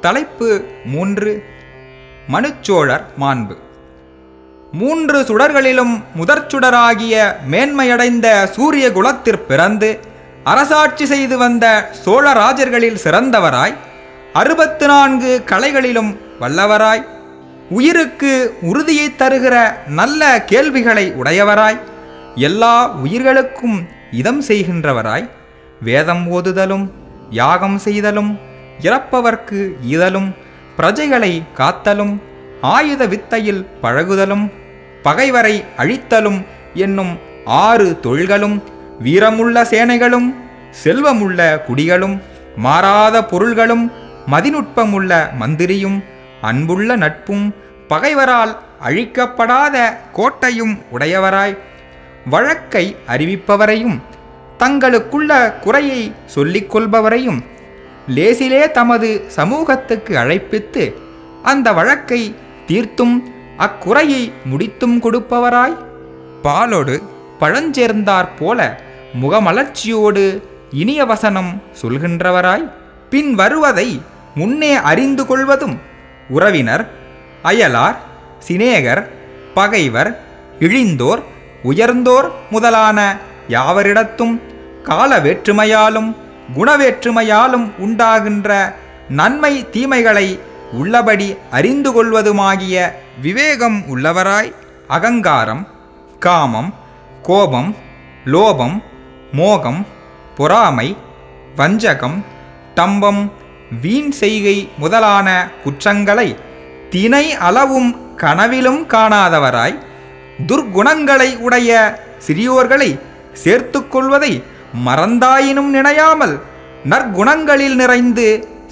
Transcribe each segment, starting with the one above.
தலைப்பு மூன்று மனுச்சோழர் மாண்பு. மூன்று சுடர்களிலும் முதற்சுடராகிய மேன்மையடைந்த சூரிய குலத்திற் பிறந்து அரசாட்சி செய்து வந்த சோழராஜர்களில் சிறந்தவராய் அறுபத்து நான்கு கலைகளிலும் வல்லவராய் உயிருக்கு உறுதியைத் தருகிற நல்ல கேள்விகளை உடையவராய் எல்லா உயிர்களுக்கும் இதம் செய்கின்றவராய் வேதம் ஓதுதலும் யாகம் செய்தலும் இறப்பவர்க்கு இதலும் பிரஜைகளை காத்தலும் ஆயுத வித்தையில் பழகுதலும் பகைவரை அழித்தலும் என்னும் ஆறு தொழில்களும் வீரமுள்ள சேனைகளும் செல்வமுள்ள குடிகளும் மாறாத பொருள்களும் மதிநுட்பமுள்ள மந்திரியும் அன்புள்ள நட்பும் பகைவரால் அழிக்கப்படாத கோட்டையும் உடையவராய் வழக்கை அறிவிப்பவரையும் தங்களுக்குள்ள குறையை சொல்லிக் கொள்பவரையும் லேசிலே தமது சமூகத்துக்கு அழைப்பித்து அந்த வழக்கை தீர்த்தும் அக்குறையை முடித்தும் கொடுப்பவராய். பாலோடு பழஞ்சேர்ந்தாற் போல முகமலர்ச்சியோடு இனிய வசனம் சொல்கின்றவராய். பின் வருவதை முன்னே அறிந்து கொள்வதும் உறவினர் அயலார் சிநேகர் பகைவர் இழிந்தோர் உயர்ந்தோர் முதலான யாவரிடத்தும் கால வேற்றுமையாலும் குணவேற்றுமையாலும் உண்டாகின்ற நன்மை தீமைகளை உள்ளபடி அறிந்து கொள்வதுமாகிய விவேகம் உள்ளவராய் அகங்காரம் காமம் கோபம் லோபம் மோகம் பொறாமை வஞ்சகம் தம்பம் வீண் செய்கை முதலான குற்றங்களை தினை அளவும் கனவிலும் காணாதவராய் துர்க்குணங்களை உடைய சிறியோர்களை சேர்த்துக்கொள்வதை மறந்தாயினும் நினையாமல் நற்குணங்களில் நிறைந்து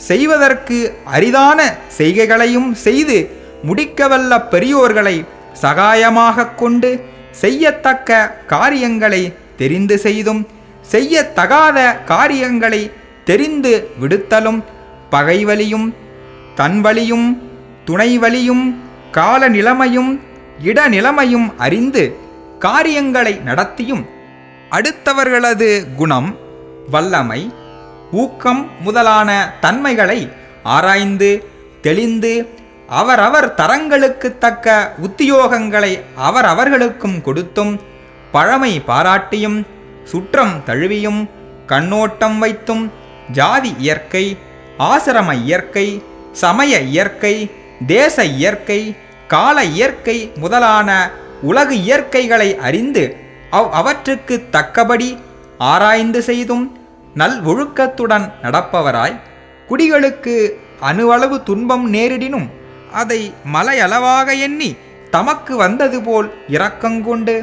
செய்வதற்கு அரிதான செய்கைகளையும் செய்து முடிக்கவல்ல பெரியோர்களை சகாயமாக கொண்டு செய்யத்தக்க காரியங்களை தெரிந்து செய்தும் செய்யத்தகாத காரியங்களை தெரிந்து விடுத்தலும் பகைவலியும் தன்வழியும் துணைவழியும் கால நிலைமையும் இடநிலைமையும் அறிந்து காரியங்களை நடத்தியும் அடுத்தவர்களது குணம் வல்லமை ஊக்கம் முதலான தன்மைகளை ஆராய்ந்து தெளிந்து அவரவர் தரங்களுக்கு தக்க உத்தியோகங்களை அவரவர்களுக்கும் கொடுத்தும் பழமை பாராட்டியும் சுற்றம் தழுவியும் கண்ணோட்டம் வைத்தும் ஜாதி இயற்கை ஆசிரம இயற்கை சமய இயற்கை தேச இயற்கை கால இயற்கை முதலான உலக இயற்கைகளை அறிந்து அவ் அவற்றுக்கு தக்கபடி ஆராய்ந்து செய்தும் நல் ஒழுக்கத்துடன் நடப்பவராய் குடிகளுக்கு அணுவளவு துன்பம் நேரிடினும் அதை மலையளவாக எண்ணி தமக்கு வந்தது போல் இரக்கங்கொண்டு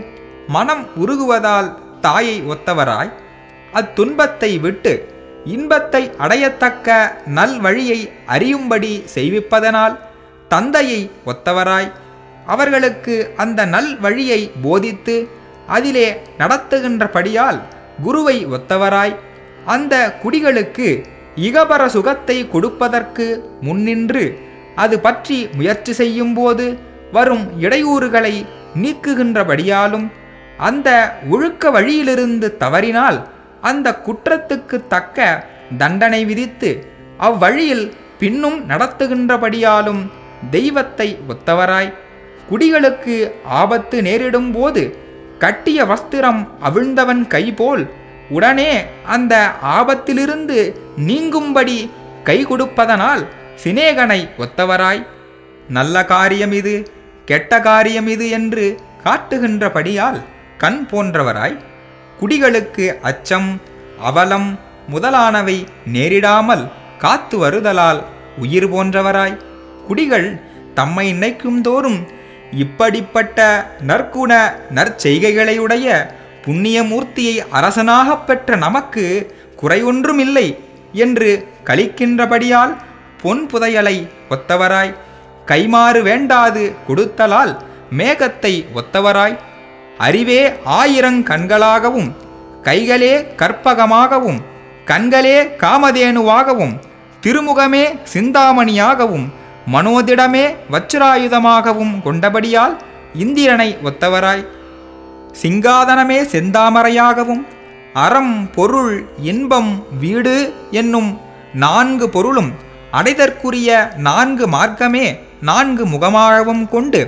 மனம் உருகுவதால் தாயை ஒத்தவராய் அத்துன்பத்தை விட்டு இன்பத்தை அடையத்தக்க நல் வழியை அறியும்படி செய்விப்பதனால் தந்தையை ஒத்தவராய் அவர்களுக்கு அந்த நல் வழியை போதித்து அதிலே நடத்துகின்றபடியால் குருவை ஒத்தவராய் அந்த குடிகளுக்கு இகபர சுகத்தை கொடுப்பதற்கு முன்னின்று அது பற்றி முயற்சி செய்யும்போது வரும் இடையூறுகளை நீக்குகின்றபடியாலும் அந்த ஒழுக்க வழியிலிருந்து தவறினால் அந்த குற்றத்துக்கு தக்க தண்டனை விதித்து அவ்வழியில் பின்னும் நடத்துகின்றபடியாலும் தெய்வத்தை ஒத்தவராய் குடிகளுக்கு ஆபத்து நேரிடும் போது கட்டிய வஸ்திரம் அவிழ்ந்தவன் கைபோல். உடனே அந்த ஆபத்திலிருந்து நீங்கும்படி கை கொடுப்பதனால் சிநேகனை ஒத்தவராய். நல்ல காரியம் இது கெட்ட காரியம் இது என்று காட்டுகின்றபடியால் கண் போன்றவராய். குடிகளுக்கு அச்சம் அவலம் முதலானவை நேரிடாமல் காத்து வருதலால் உயிர் போன்றவராய். குடிகள் தம்மை நினைக்கும் தோறும் இப்படிப்பட்ட நற்குண நற்செய்கைகளையுடைய புண்ணியமூர்த்தியை அரசனாகப் பெற்ற நமக்கு குறையொன்றுமில்லை என்று கழிக்கின்றபடியால் பொன் புதையலை ஒத்தவராய் கைமாறு வேண்டாது கொடுத்தலால் மேகத்தை ஒத்தவராய் அறிவே ஆயிரங்கண்களாகவும் கைகளே கற்பகமாகவும் கண்களே காமதேனுவாகவும் திருமுகமே சிந்தாமணியாகவும் மனோதிடமே வச்சிராயுதமாகவும் கொண்டபடியால் இந்திரனை ஒத்தவராய். சிங்காதனமே செந்தாமரையாகவும் அறம் பொருள் இன்பம் வீடு என்னும் நான்கு பொருளும் அடைதற்குரிய நான்கு மார்க்கமே நான்கு முகமாகவும் கொண்டு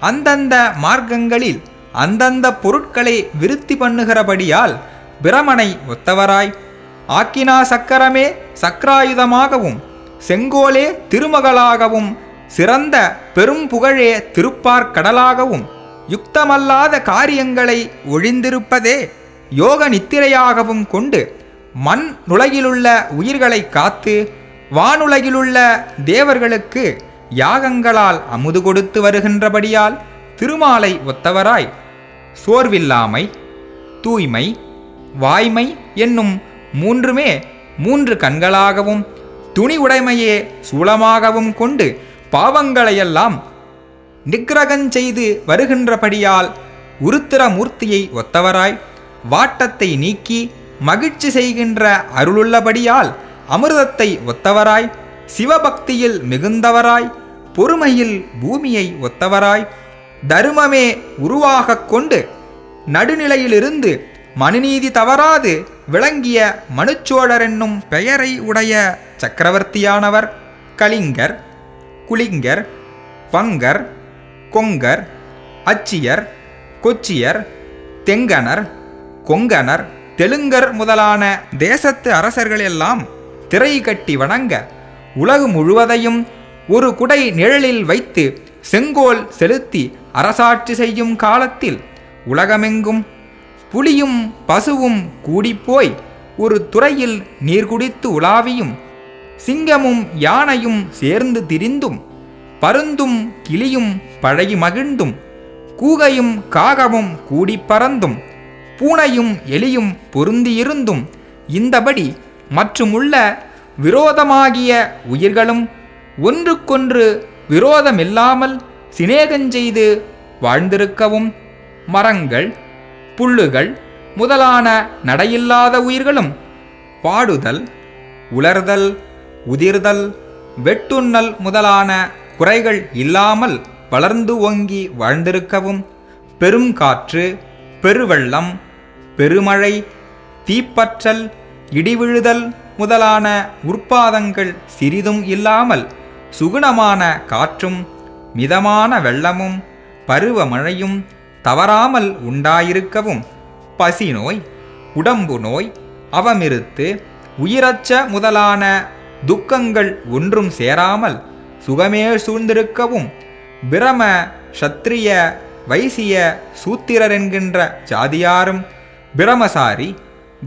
அந்தந்த மார்க்கங்களில் அந்தந்த பொருட்களை விருத்தி பண்ணுகிறபடியால் பிரமனை ஒத்தவராய். ஆக்கினா சக்கரமே சக்கராயுதமாகவும் செங்கோலே திருமகளாகவும் சிறந்த பெரும் புகழே திருப்பார்க்கடலாகவும் யுக்தமல்லாத காரியங்களை ஒழிந்திருப்பதே யோக நித்திரையாகவும் கொண்டு மண் நுலகிலுள்ள உயிர்களை காத்து வானுலகிலுள்ள தேவர்களுக்கு யாகங்களால் அமுது கொடுத்து வருகின்றபடியால் திருமாலை ஒத்தவராய். சோர்வில்லாமை தூய்மை வாய்மை என்னும் மூன்றுமே மூன்று கண்களாகவும் துணி உடைமையே சூலமாகவும் கொண்டு பாவங்களையெல்லாம் நிக்கிரகஞ்செய்து வருகின்றபடியால் உருத்திரமூர்த்தியை ஒத்தவராய் வாட்டத்தை நீக்கி மகிழ்ச்சி செய்கின்ற அருளுள்ளபடியால் அமிர்தத்தை ஒத்தவராய் சிவபக்தியில் மிகுந்தவராய் பொறுமையில் பூமியை ஒத்தவராய் தருமமே உருவாகக் கொண்டு நடுநிலையிலிருந்து மனுநீதி தவறாது விளங்கிய மனுச்சோழர் என்னும் பெயரை உடைய சக்கரவர்த்தியானவர் கலிங்கர் குலிங்கர் வங்கர் கொங்கர் அச்சியர் கொச்சியர் தெங்கனர் கொங்கனர் தெலுங்கர் முதலான தேசத்து அரசர்களெல்லாம் திரை கட்டி வணங்க உலகு முழுவதையும் ஒரு குடை நிழலில் வைத்து செங்கோல் செலுத்தி அரசாட்சி செய்யும் காலத்தில் உலகமெங்கும் புலியும் பசுவும் கூடிப்போய் ஒரு துறையில் நீர் குடித்து உலாவியும் சிங்கமும் யானையும் சேர்ந்து திரிந்தும் பருந்தும் கிளியும் பழகி மகிழ்ந்தும் கூகையும் காகமும் கூடி பறந்தும் பூனையும் எலியும் பொருந்தியிருந்தும் இந்தபடி மற்றுமுள்ள விரோதமாகிய உயிர்களும் ஒன்றுக்கொன்று விரோதமில்லாமல் சிநேகஞ்செய்து வாழ்ந்திருக்கவும் மரங்கள் புல்லுகள் முதலான நடையில்லாத உயிர்களும் பாடுதல் உலர்தல் உதிர்தல் வெட்டுண்ணல் முதலான குறைகள் இல்லாமல் வளர்ந்து ஓங்கி வாழ்ந்திருக்கவும் பெரும் காற்று பெருவெள்ளம் பெருமழை தீப்பற்றல் இடிவிழுதல் முதலான உற்பாதங்கள் சிறிதும் இல்லாமல் சுகுணமான காற்றும் மிதமான வெள்ளமும் பருவமழையும் தவறாமல் உண்டாயிருக்கவும். பசி நோய் உடம்பு நோய் அவமிருத்து உயிரச்ச முதலான துக்கங்கள் ஒன்றும் சேராமல் சுகமே சூழ்ந்திருக்கவும். பிரம சத்திரிய வைசிய சூத்திரர் என்கின்ற ஜாதியாரும் பிரமசாரி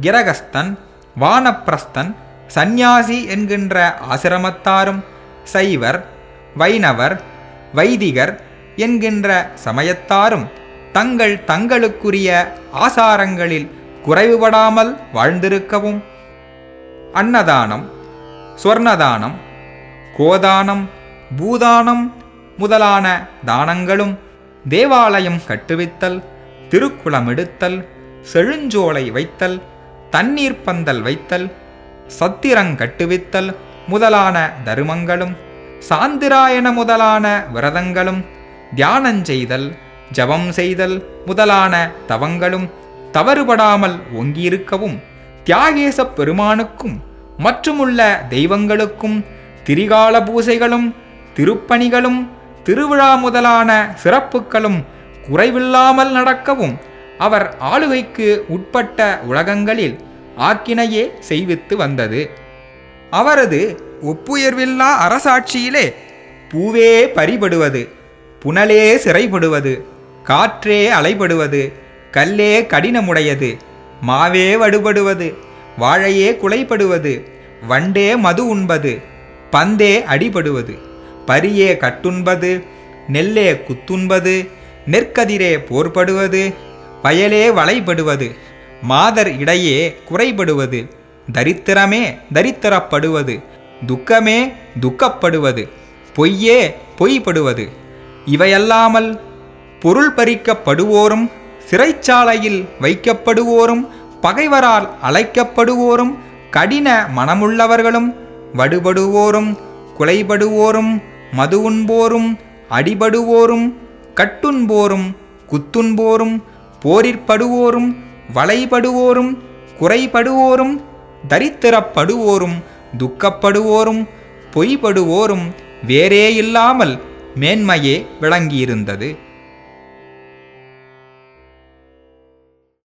கிரகஸ்தன் வானப்பிரஸ்தன் சந்நியாசி என்கின்ற ஆசிரமத்தாரும் சைவர் வைணவர் வைதிகர் என்கின்ற சமயத்தாரும் தங்கள் தங்களுக்குரிய ஆசாரங்களில் குறைவுபடாமல் வாழ்ந்திருக்கவும். அன்னதானம் சொர்ணதானம் கோதானம் பூதானம் முதலான தானங்களும் தேவாலயம் கட்டுவித்தல் திருக்குளமெடுத்தல் செழுஞ்சோலை வைத்தல் தண்ணீர் பந்தல் வைத்தல் சத்திரங்கட்டுவித்தல் முதலான தருமங்களும் சாந்திராயண முதலான விரதங்களும் தியானஞ்செய்தல் ஜபம் செய்தல் முதலான தவங்களும் தவறுபடாமல் ஒங்கியிருக்கவும் தியாகேச பெருமானுக்கும் மற்றுமுள்ள தெய்வங்களுக்கும் திரிகால பூசைகளும் திருப்பணிகளும் திருவிழா முதலான சிறப்புகளும் குறைவில்லாமல் நடக்கவும் அவர் ஆளுகைக்கு உட்பட்ட உலகங்களில் ஆக்கினையே செய்வித்து வந்தது. அவரது ஒப்புயர்வில்லா அரசாட்சியிலே பூவே பறிபடுவது புனலே சிறைப்படுவது காற்றே அலைபடுவது கல்லே கடினமுடையது மாவே வடுபடுவது வாழையே குலைப்படுவது வண்டே மது உண்பது பந்தே அடிபடுவது பரியே கட்டுண்பது நெல்லே குத்துண்பது நெற்கதிரே போர்படுவது வயலே வளைபடுவது மாதர் இடையே குறைபடுவது தரித்திரமே தரித்திரப்படுவது துக்கமே துக்கப்படுவது பொய்யே பொய்படுவது இவையல்லாமல் பொருள் பறிக்கப்படுவோரும் சிறைச்சாலையில் வைக்கப்படுவோரும் பகைவரால் அழைக்கப்படுவோரும் கடின மனமுள்ளவர்களும் வடுபடுவோரும் குலைபடுவோரும் மது உண்போரும் அடிபடுவோரும் கட்டுண்போரும் குத்துண்போரும் போரிற்படுவோரும் வளைபடுவோரும் குறைபடுவோரும் தரித்திரப்படுவோரும் துக்கப்படுவோரும் பொய்படுவோரும் வேறே இல்லாமல் மேன்மையே விளங்கியிருந்தது.